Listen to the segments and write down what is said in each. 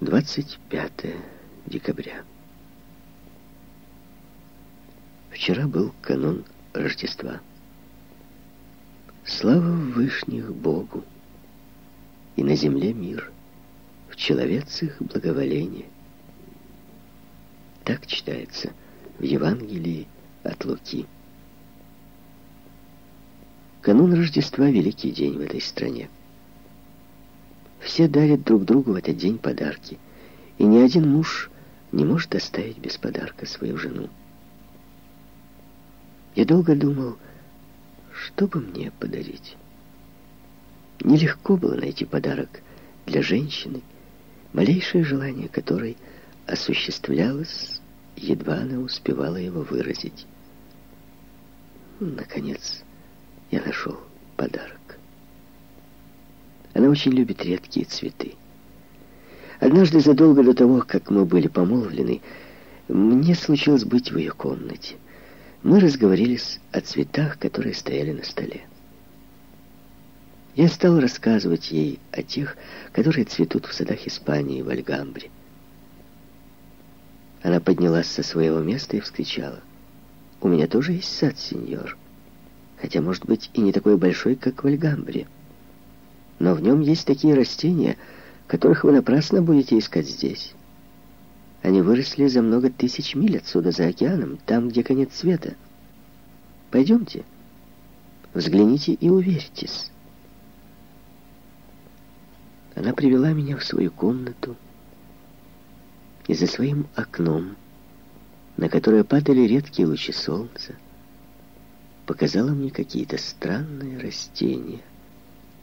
25 декабря. Вчера был канун Рождества. Слава Вышних Богу! И на земле мир, в человецах благоволение. Так читается в Евангелии от Луки. Канун Рождества — великий день в этой стране. Все дарят друг другу в этот день подарки, и ни один муж не может оставить без подарка свою жену. Я долго думал, что бы мне подарить. Нелегко было найти подарок для женщины, малейшее желание которой осуществлялось, едва она успевала его выразить. Наконец, я нашел подарок. Она очень любит редкие цветы. Однажды, задолго до того, как мы были помолвлены, мне случилось быть в ее комнате. Мы разговорились о цветах, которые стояли на столе. Я стал рассказывать ей о тех, которые цветут в садах Испании, в Альгамбре. Она поднялась со своего места и вскричала. «У меня тоже есть сад, сеньор, хотя, может быть, и не такой большой, как в Альгамбре». Но в нем есть такие растения, которых вы напрасно будете искать здесь. Они выросли за много тысяч миль отсюда, за океаном, там, где конец света. Пойдемте, взгляните и уверьтесь. Она привела меня в свою комнату, и за своим окном, на которое падали редкие лучи солнца, показала мне какие-то странные растения —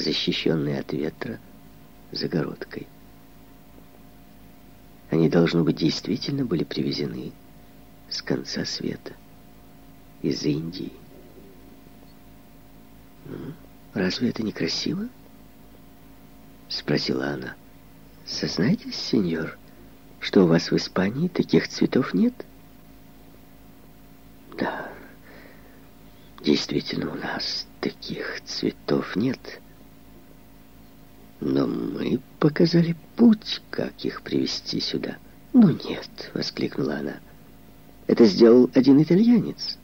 защищенные от ветра загородкой. Они, должно быть, действительно были привезены с конца света, из Индии. «Ну, разве это не красиво?» — спросила она. «Сознайтесь, сеньор, что у вас в Испании таких цветов нет?» «Да, действительно, у нас таких цветов нет». Но мы показали путь, как их привести сюда. «Ну нет», — воскликнула она. «Это сделал один итальянец».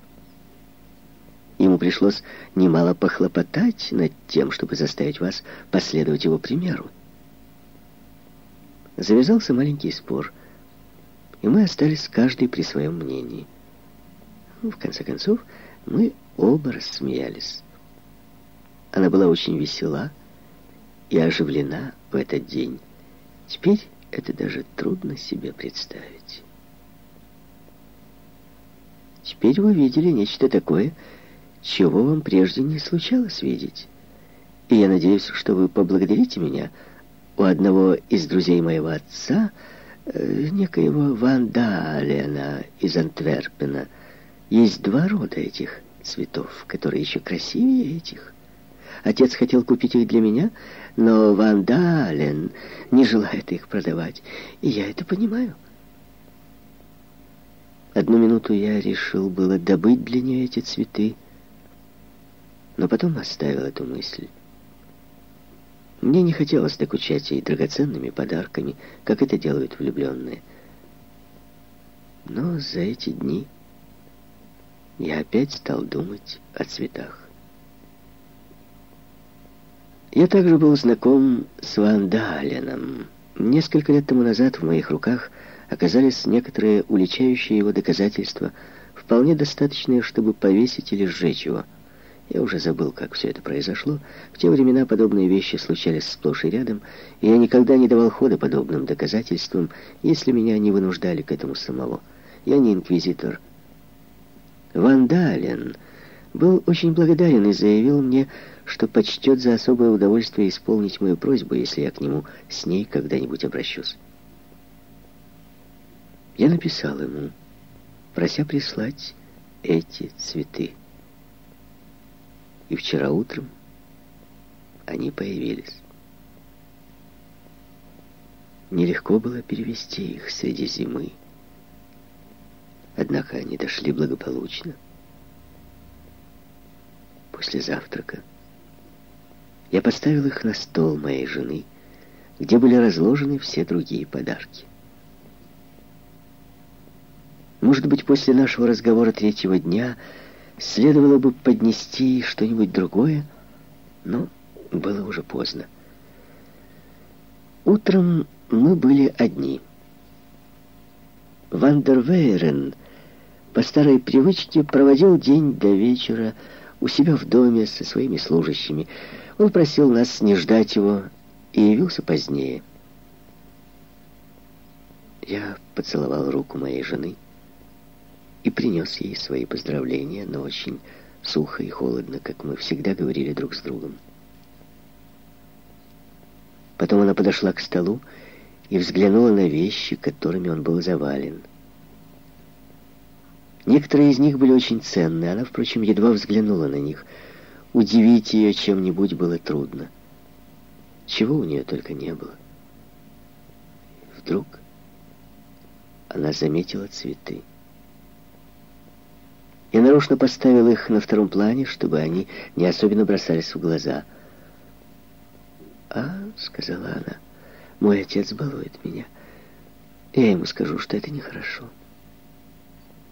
Ему пришлось немало похлопотать над тем, чтобы заставить вас последовать его примеру. Завязался маленький спор, и мы остались каждый при своем мнении. В конце концов, мы оба рассмеялись. Она была очень весела, и оживлена в этот день. Теперь это даже трудно себе представить. Теперь вы видели нечто такое, чего вам прежде не случалось видеть. И я надеюсь, что вы поблагодарите меня. У одного из друзей моего отца, э, некоего Ван Далена из Антверпена, есть два рода этих цветов, которые еще красивее этих. Отец хотел купить их для меня, но Ван Дален не желает их продавать, и я это понимаю. Одну минуту я решил было добыть для нее эти цветы, но потом оставил эту мысль. Мне не хотелось докучать ей драгоценными подарками, как это делают влюбленные. Но за эти дни я опять стал думать о цветах. Я также был знаком с Ван Даленом. Несколько лет тому назад в моих руках оказались некоторые уличающие его доказательства, вполне достаточные, чтобы повесить или сжечь его. Я уже забыл, как все это произошло. В те времена подобные вещи случались сплошь и рядом, и я никогда не давал хода подобным доказательствам, если меня не вынуждали к этому самого. Я не инквизитор. Ван Дален был очень благодарен и заявил мне, что почтет за особое удовольствие исполнить мою просьбу, если я к нему с ней когда-нибудь обращусь. Я написал ему, прося прислать эти цветы. И вчера утром они появились. Нелегко было перевести их среди зимы. Однако они дошли благополучно. После завтрака я поставил их на стол моей жены, где были разложены все другие подарки. Может быть, после нашего разговора третьего дня следовало бы поднести что-нибудь другое, но было уже поздно. Утром мы были одни. Вандервейрен по старой привычке проводил день до вечера у себя в доме со своими служащими. Он просил нас не ждать его и явился позднее. Я поцеловал руку моей жены и принес ей свои поздравления, но очень сухо и холодно, как мы всегда говорили друг с другом. Потом она подошла к столу и взглянула на вещи, которыми он был завален. Некоторые из них были очень ценны, она, впрочем, едва взглянула на них. Удивить ее чем-нибудь было трудно. Чего у нее только не было. Вдруг она заметила цветы. Я нарочно поставил их на втором плане, чтобы они не особенно бросались в глаза. «А», — сказала она, — «мой отец балует меня. Я ему скажу, что это нехорошо.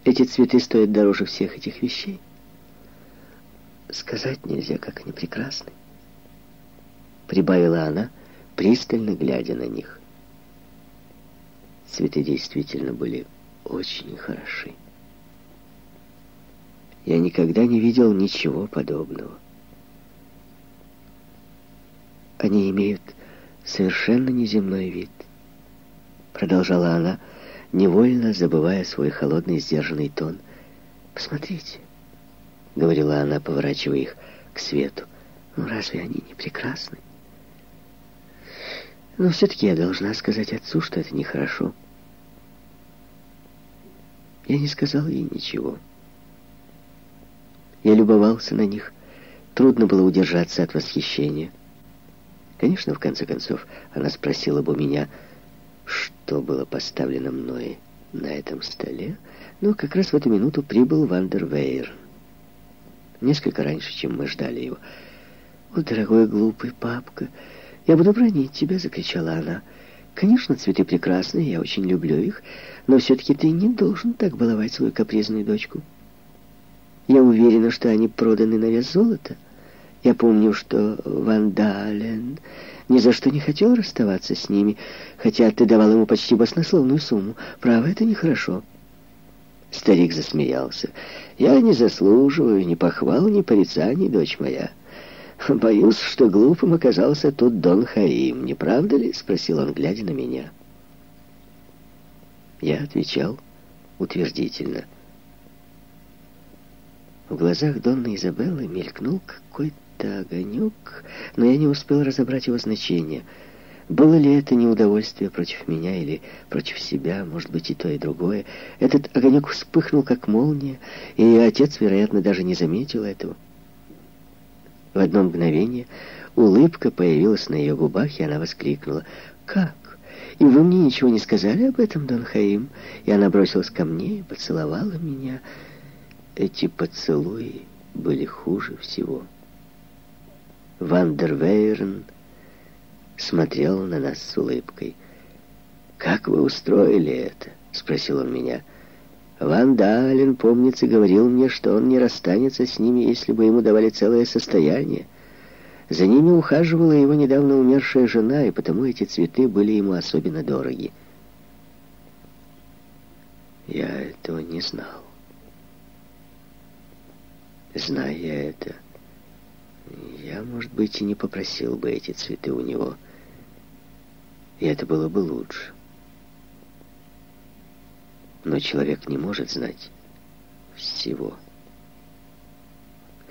Эти цветы стоят дороже всех этих вещей. Сказать нельзя, как они прекрасны». Прибавила она, пристально глядя на них. Цветы действительно были очень хороши. Я никогда не видел ничего подобного. Они имеют совершенно неземной вид, продолжала она, невольно забывая свой холодный сдержанный тон. «Посмотрите», — говорила она, поворачивая их к свету. «Ну разве они не прекрасны?» «Но все-таки я должна сказать отцу, что это нехорошо». Я не сказал ей ничего. Я любовался на них. Трудно было удержаться от восхищения. Конечно, в конце концов, она спросила бы меня, что было поставлено мной на этом столе, но как раз в эту минуту прибыл Вандервейр. Несколько раньше, чем мы ждали его. «О, дорогой глупый папка, я буду бронить тебя!» — закричала она. «Конечно, цветы прекрасные, я очень люблю их, но все-таки ты не должен так баловать свою капризную дочку». Я уверена, что они проданы на вес золота. Я помню, что Вандален ни за что не хотел расставаться с ними, хотя ты давал ему почти баснословную сумму. Право, это нехорошо. Старик засмеялся. «Я не заслуживаю ни похвал, ни порицаний, дочь моя. Боюсь, что глупым оказался тут Дон Хаим, не правда ли?» — спросил он, глядя на меня. Я отвечал утвердительно — в глазах Донны Изабеллы мелькнул какой-то огонек, но я не успел разобрать его значение. Было ли это неудовольствие против меня или против себя, может быть, и то, и другое. Этот огонек вспыхнул, как молния, и отец, вероятно, даже не заметил этого. В одно мгновение улыбка появилась на ее губах, и она воскликнула. «Как? И вы мне ничего не сказали об этом, Дон Хаим?» И она бросилась ко мне и поцеловала меня. Эти поцелуи были хуже всего. Вандервейрен смотрел на нас с улыбкой. «Как вы устроили это?» — спросил он меня. «Ван Дален, помнится, говорил мне, что он не расстанется с ними, если бы ему давали целое состояние. За ними ухаживала его недавно умершая жена, и потому эти цветы были ему особенно дороги». Я этого не знал. Зная это, я, может быть, и не попросил бы эти цветы у него. И это было бы лучше. Но человек не может знать всего.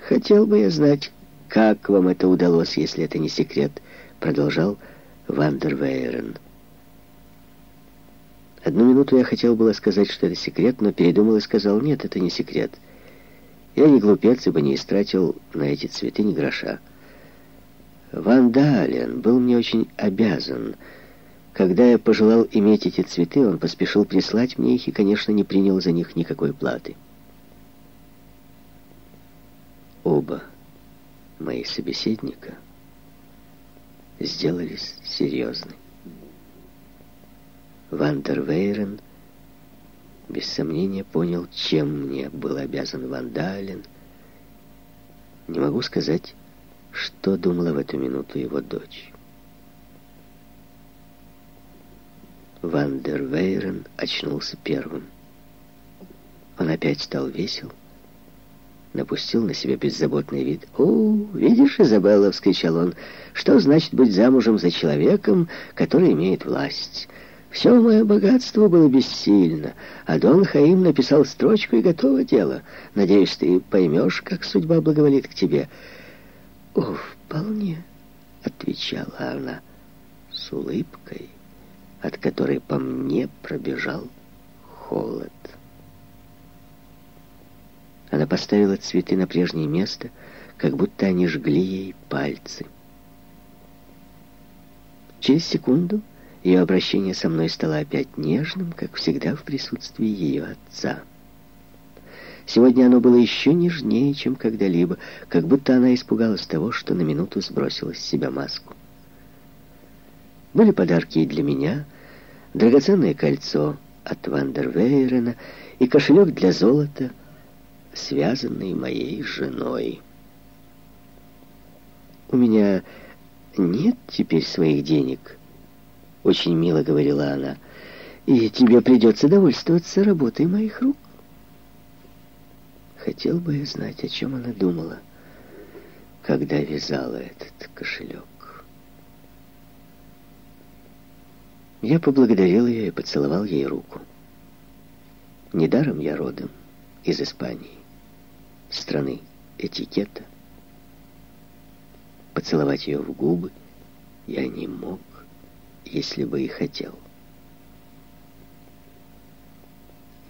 Хотел бы я знать, как вам это удалось, если это не секрет, продолжал Вандервейрен. Одну минуту я хотел было сказать, что это секрет, но передумал и сказал, нет, это не секрет. — я не глупец, ибо не истратил на эти цветы ни гроша. Ван Дален был мне очень обязан. Когда я пожелал иметь эти цветы, он поспешил прислать мне их и, конечно, не принял за них никакой платы. Оба мои собеседника сделались серьезны. Вандер Вейрен без сомнения понял, чем мне был обязан Вандален. Не могу сказать, что думала в эту минуту его дочь. Вандер Вейрен очнулся первым. Он опять стал весел, напустил на себя беззаботный вид. «О, видишь, Изабелла!» — вскричал он. «Что значит быть замужем за человеком, который имеет власть?» Все мое богатство было бессильно, а Дон Хаим написал строчку и готово дело. Надеюсь, ты поймешь, как судьба благоволит к тебе. О, вполне, отвечала она с улыбкой, от которой по мне пробежал холод. Она поставила цветы на прежнее место, как будто они жгли ей пальцы. Через секунду ее обращение со мной стало опять нежным, как всегда в присутствии ее отца. Сегодня оно было еще нежнее, чем когда-либо, как будто она испугалась того, что на минуту сбросила с себя маску. Были подарки и для меня, драгоценное кольцо от Вандервейрена и кошелек для золота, связанный моей женой. У меня нет теперь своих денег, — очень мило говорила она, — «и тебе придется довольствоваться работой моих рук». Хотел бы я знать, о чем она думала, когда вязала этот кошелек. Я поблагодарил ее и поцеловал ей руку. Недаром я родом из Испании, страны этикета. Поцеловать ее в губы я не мог если бы и хотел.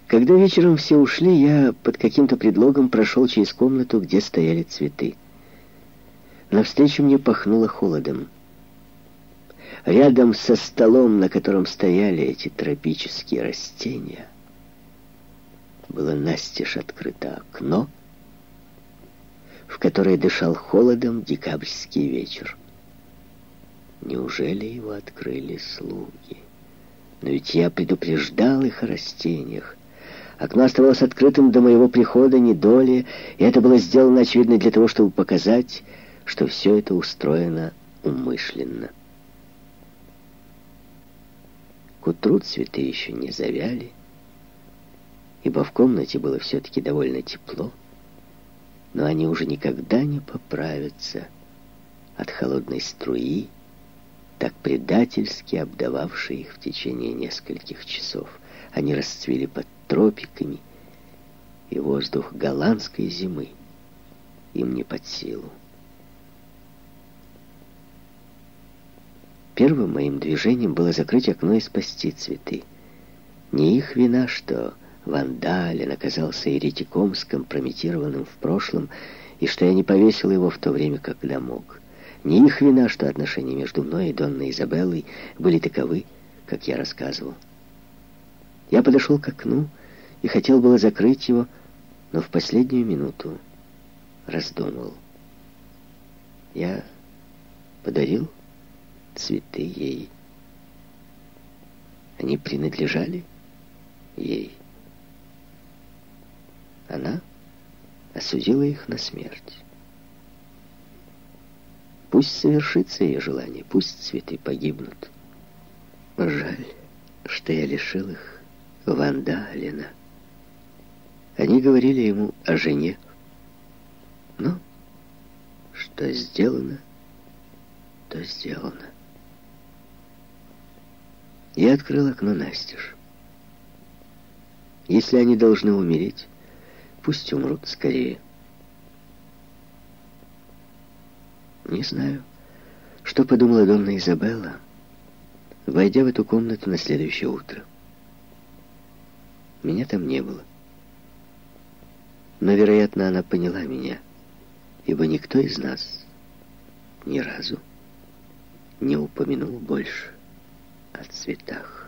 Когда вечером все ушли, я под каким-то предлогом прошел через комнату, где стояли цветы. Навстречу мне пахнуло холодом. Рядом со столом, на котором стояли эти тропические растения, было настежь открыто окно, в которое дышал холодом декабрьский вечер. Неужели его открыли слуги? Но ведь я предупреждал их о растениях. Окно оставалось открытым до моего прихода не доли, и это было сделано, очевидно, для того, чтобы показать, что все это устроено умышленно. К утру цветы еще не завяли, ибо в комнате было все-таки довольно тепло, но они уже никогда не поправятся от холодной струи, так предательски обдававший их в течение нескольких часов. Они расцвели под тропиками, и воздух голландской зимы им не под силу. Первым моим движением было закрыть окно и спасти цветы. Не их вина, что Вандалин оказался еретиком, скомпрометированным в прошлом, и что я не повесил его в то время, когда мог. Не их вина, что отношения между мной и Донной Изабеллой были таковы, как я рассказывал. Я подошел к окну и хотел было закрыть его, но в последнюю минуту раздумал. Я подарил цветы ей. Они принадлежали ей. Она осудила их на смерть. Пусть совершится ее желание, пусть цветы погибнут. Жаль, что я лишил их Ванда Алина. Они говорили ему о жене. Но что сделано, то сделано. Я открыл окно настежь. Если они должны умереть, пусть умрут скорее. Не знаю, что подумала Донна Изабелла, войдя в эту комнату на следующее утро. Меня там не было. Но, вероятно, она поняла меня, ибо никто из нас ни разу не упомянул больше о цветах.